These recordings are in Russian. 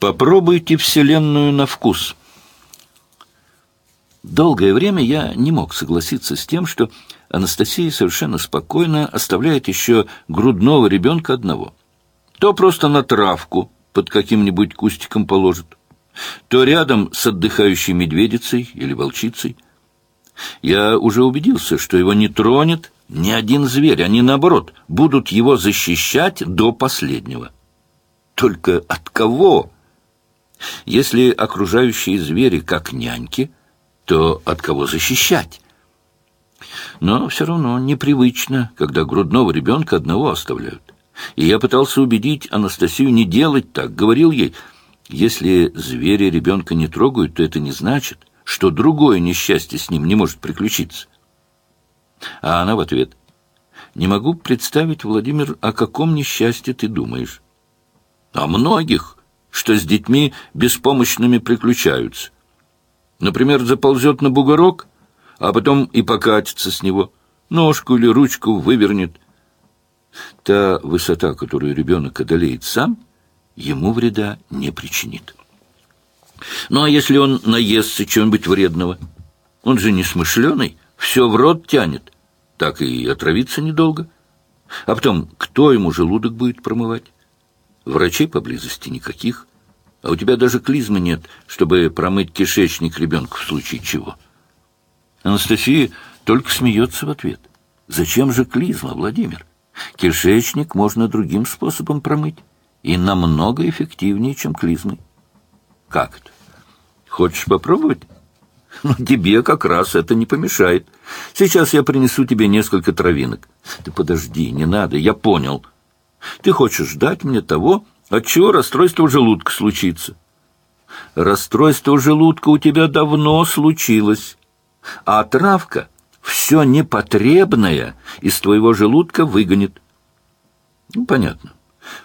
Попробуйте Вселенную на вкус. Долгое время я не мог согласиться с тем, что Анастасия совершенно спокойно оставляет еще грудного ребенка одного. То просто на травку под каким-нибудь кустиком положит, то рядом с отдыхающей медведицей или волчицей. Я уже убедился, что его не тронет ни один зверь, они, наоборот, будут его защищать до последнего. Только от кого? Если окружающие звери как няньки, то от кого защищать? Но все равно непривычно, когда грудного ребенка одного оставляют. И я пытался убедить Анастасию не делать так. Говорил ей, если звери ребенка не трогают, то это не значит, что другое несчастье с ним не может приключиться. А она в ответ, «Не могу представить, Владимир, о каком несчастье ты думаешь?» «О многих, что с детьми беспомощными приключаются. Например, заползет на бугорок, а потом и покатится с него, ножку или ручку вывернет. Та высота, которую ребенок одолеет сам, ему вреда не причинит. Ну, а если он наестся чего-нибудь вредного? Он же не смышленый, все в рот тянет, так и отравиться недолго. А потом, кто ему желудок будет промывать? Врачей поблизости никаких. А у тебя даже клизмы нет, чтобы промыть кишечник ребенка в случае чего. Анастасия только смеется в ответ. Зачем же клизма, Владимир? Кишечник можно другим способом промыть. И намного эффективнее, чем клизмой. Как это? Хочешь попробовать? Ну, тебе как раз это не помешает. Сейчас я принесу тебе несколько травинок. Ты подожди, не надо, я понял. Ты хочешь ждать мне того, от чего расстройство желудка случится. Расстройство желудка у тебя давно случилось, а травка все непотребное из твоего желудка выгонит. Ну, понятно.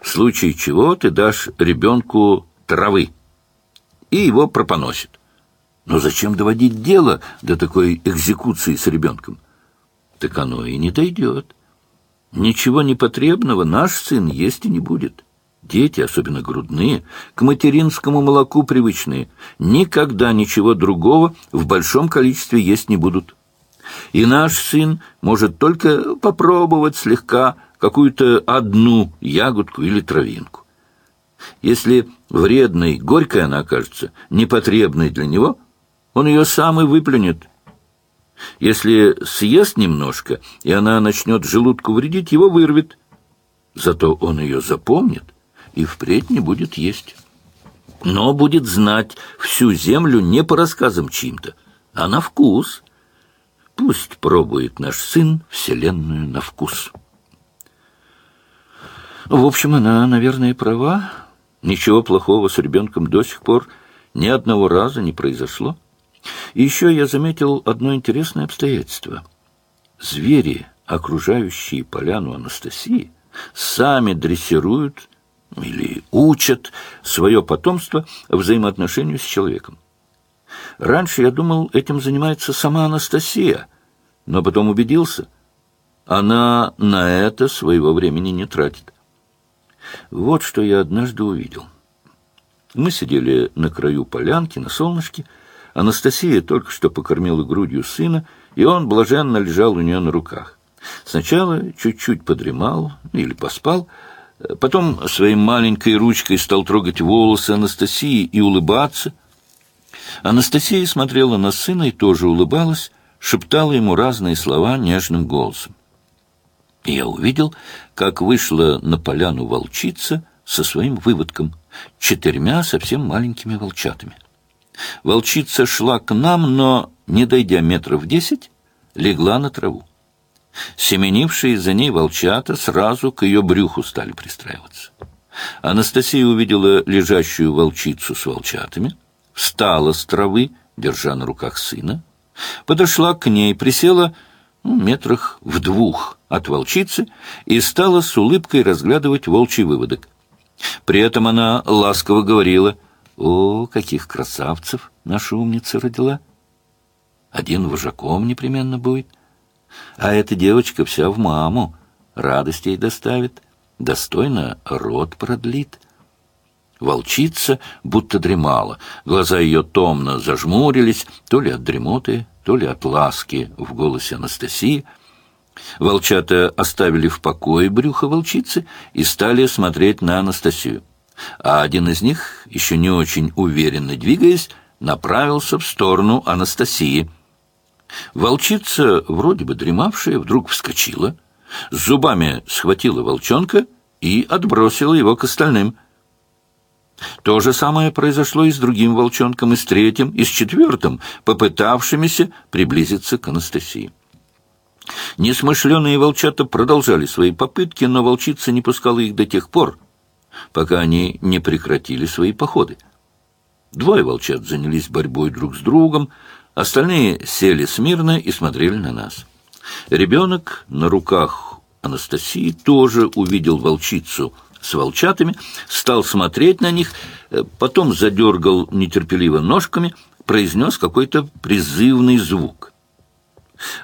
В случае чего ты дашь ребенку травы, и его пропоносит. Но зачем доводить дело до такой экзекуции с ребенком? Так оно и не дойдет. Ничего непотребного наш сын есть и не будет. Дети, особенно грудные, к материнскому молоку привычные, никогда ничего другого в большом количестве есть не будут. И наш сын может только попробовать слегка какую-то одну ягодку или травинку. Если вредной, горькой она окажется, непотребной для него, он ее сам и выплюнет. Если съест немножко, и она начнет желудку вредить, его вырвет. Зато он ее запомнит и впредь не будет есть. Но будет знать всю землю не по рассказам чьим-то, а на вкус. Пусть пробует наш сын вселенную на вкус. В общем, она, наверное, права. Ничего плохого с ребенком до сих пор ни одного раза не произошло. И еще я заметил одно интересное обстоятельство. Звери, окружающие поляну Анастасии, сами дрессируют или учат свое потомство взаимоотношению с человеком. Раньше я думал, этим занимается сама Анастасия, но потом убедился, она на это своего времени не тратит. Вот что я однажды увидел. Мы сидели на краю полянки, на солнышке. Анастасия только что покормила грудью сына, и он блаженно лежал у нее на руках. Сначала чуть-чуть подремал или поспал, Потом своей маленькой ручкой стал трогать волосы Анастасии и улыбаться. Анастасия смотрела на сына и тоже улыбалась, шептала ему разные слова нежным голосом. Я увидел, как вышла на поляну волчица со своим выводком, четырьмя совсем маленькими волчатами. Волчица шла к нам, но, не дойдя метров десять, легла на траву. Семенившие за ней волчата сразу к ее брюху стали пристраиваться. Анастасия увидела лежащую волчицу с волчатами, встала с травы, держа на руках сына, подошла к ней, присела ну, метрах в двух от волчицы и стала с улыбкой разглядывать волчий выводок. При этом она ласково говорила, «О, каких красавцев наша умница родила! Один вожаком непременно будет». А эта девочка вся в маму, радость ей доставит, достойно род продлит. Волчица будто дремала. Глаза ее томно зажмурились, то ли от дремоты, то ли от ласки в голосе Анастасии. Волчата оставили в покое брюхо волчицы и стали смотреть на Анастасию. А один из них, еще не очень уверенно двигаясь, направился в сторону Анастасии. Волчица, вроде бы дремавшая, вдруг вскочила, зубами схватила волчонка и отбросила его к остальным — то же самое произошло и с другим волчонком, и с третьим, и с четвертым, попытавшимися приблизиться к Анастасии. Несмышленые волчата продолжали свои попытки, но волчица не пускала их до тех пор, пока они не прекратили свои походы. Двое волчат занялись борьбой друг с другом, остальные сели смирно и смотрели на нас. Ребенок на руках Анастасии тоже увидел волчицу — с волчатами, стал смотреть на них, э, потом задергал нетерпеливо ножками, произнес какой-то призывный звук.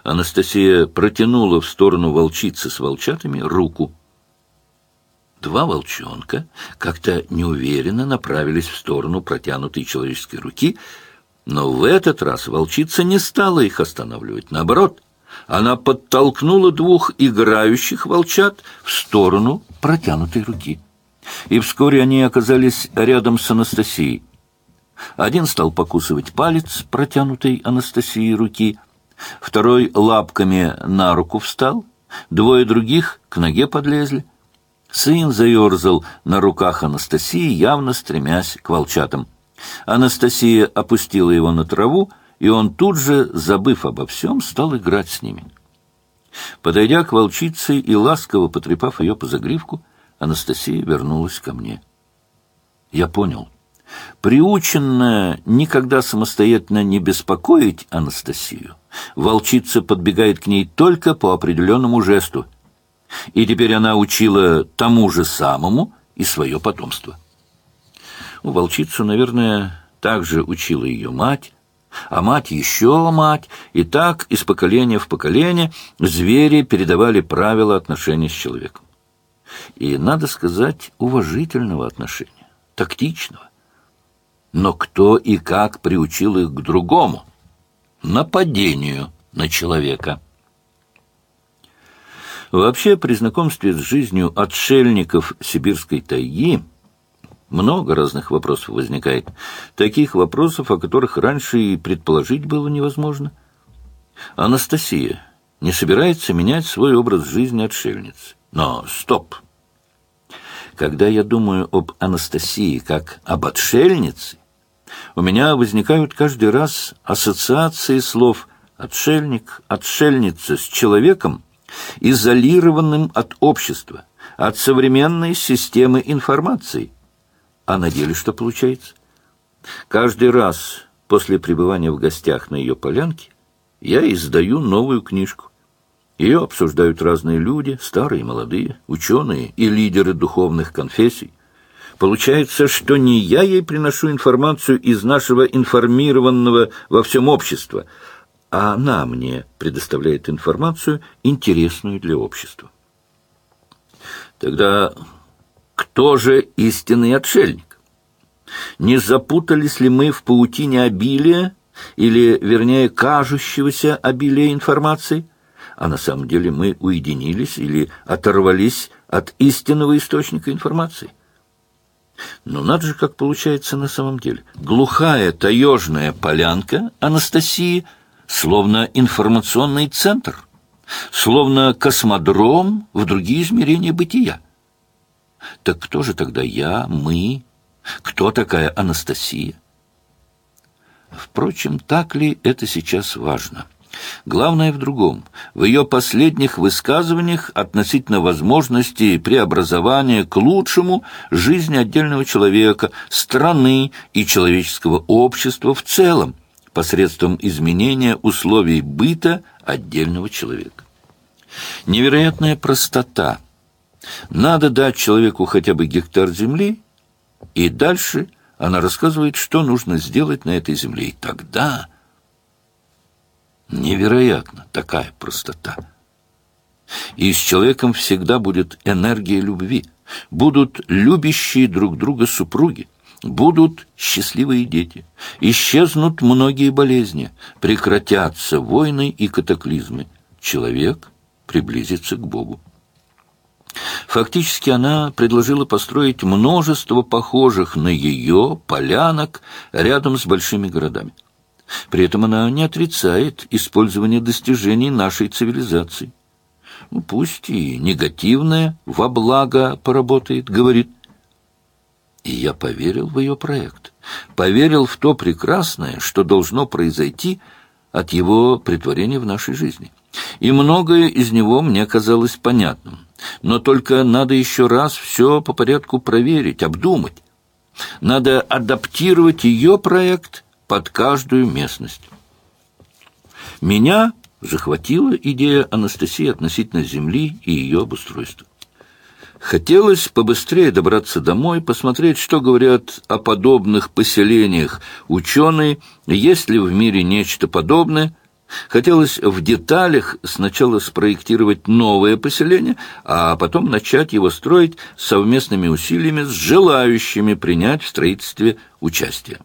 Анастасия протянула в сторону волчицы с волчатами руку. Два волчонка как-то неуверенно направились в сторону протянутой человеческой руки, но в этот раз волчица не стала их останавливать. Наоборот, она подтолкнула двух играющих волчат в сторону протянутой руки. И вскоре они оказались рядом с Анастасией. Один стал покусывать палец протянутой Анастасии руки, второй лапками на руку встал, двое других к ноге подлезли. Сын заерзал на руках Анастасии, явно стремясь к волчатам. Анастасия опустила его на траву, и он тут же, забыв обо всем, стал играть с ними. Подойдя к волчице и ласково потрепав ее по загривку, Анастасия вернулась ко мне. Я понял. Приученная никогда самостоятельно не беспокоить Анастасию, волчица подбегает к ней только по определенному жесту. И теперь она учила тому же самому и свое потомство. У волчицу, наверное, также учила ее мать, а мать еще мать, и так из поколения в поколение звери передавали правила отношений с человеком и, надо сказать, уважительного отношения, тактичного. Но кто и как приучил их к другому? Нападению на человека. Вообще, при знакомстве с жизнью отшельников сибирской тайги много разных вопросов возникает. Таких вопросов, о которых раньше и предположить было невозможно. Анастасия не собирается менять свой образ жизни отшельницы. Но стоп! Когда я думаю об Анастасии как об отшельнице, у меня возникают каждый раз ассоциации слов «отшельник», «отшельница» с человеком, изолированным от общества, от современной системы информации. А на деле что получается? Каждый раз после пребывания в гостях на ее полянке я издаю новую книжку. Ее обсуждают разные люди, старые и молодые, ученые и лидеры духовных конфессий. Получается, что не я ей приношу информацию из нашего информированного во всем общества, а она мне предоставляет информацию, интересную для общества. Тогда кто же истинный отшельник? Не запутались ли мы в паутине обилия, или, вернее, кажущегося обилия информации? а на самом деле мы уединились или оторвались от истинного источника информации. Но надо же, как получается на самом деле. Глухая таежная полянка Анастасии словно информационный центр, словно космодром в другие измерения бытия. Так кто же тогда я, мы? Кто такая Анастасия? Впрочем, так ли это сейчас важно? Главное в другом. В ее последних высказываниях относительно возможности преобразования к лучшему жизни отдельного человека, страны и человеческого общества в целом посредством изменения условий быта отдельного человека. Невероятная простота. Надо дать человеку хотя бы гектар земли, и дальше она рассказывает, что нужно сделать на этой земле. И тогда Невероятно такая простота. И с человеком всегда будет энергия любви, будут любящие друг друга супруги, будут счастливые дети, исчезнут многие болезни, прекратятся войны и катаклизмы. Человек приблизится к Богу. Фактически она предложила построить множество похожих на ее полянок рядом с большими городами. При этом она не отрицает использование достижений нашей цивилизации. Ну, пусть и негативное во благо поработает, говорит. И я поверил в ее проект. Поверил в то прекрасное, что должно произойти от его притворения в нашей жизни. И многое из него мне казалось понятным. Но только надо еще раз все по порядку проверить, обдумать. Надо адаптировать ее проект под каждую местность. Меня захватила идея Анастасии относительно Земли и ее обустройства. Хотелось побыстрее добраться домой, посмотреть, что говорят о подобных поселениях ученые, есть ли в мире нечто подобное. Хотелось в деталях сначала спроектировать новое поселение, а потом начать его строить совместными усилиями с желающими принять в строительстве участие.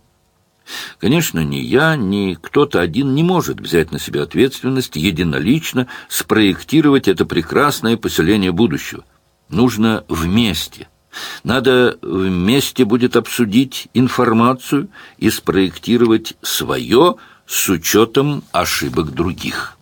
Конечно, ни я, ни кто-то один не может взять на себя ответственность единолично спроектировать это прекрасное поселение будущего. Нужно вместе. Надо вместе будет обсудить информацию и спроектировать свое с учетом ошибок других.